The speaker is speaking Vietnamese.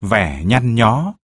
vẻ nhăn nhó.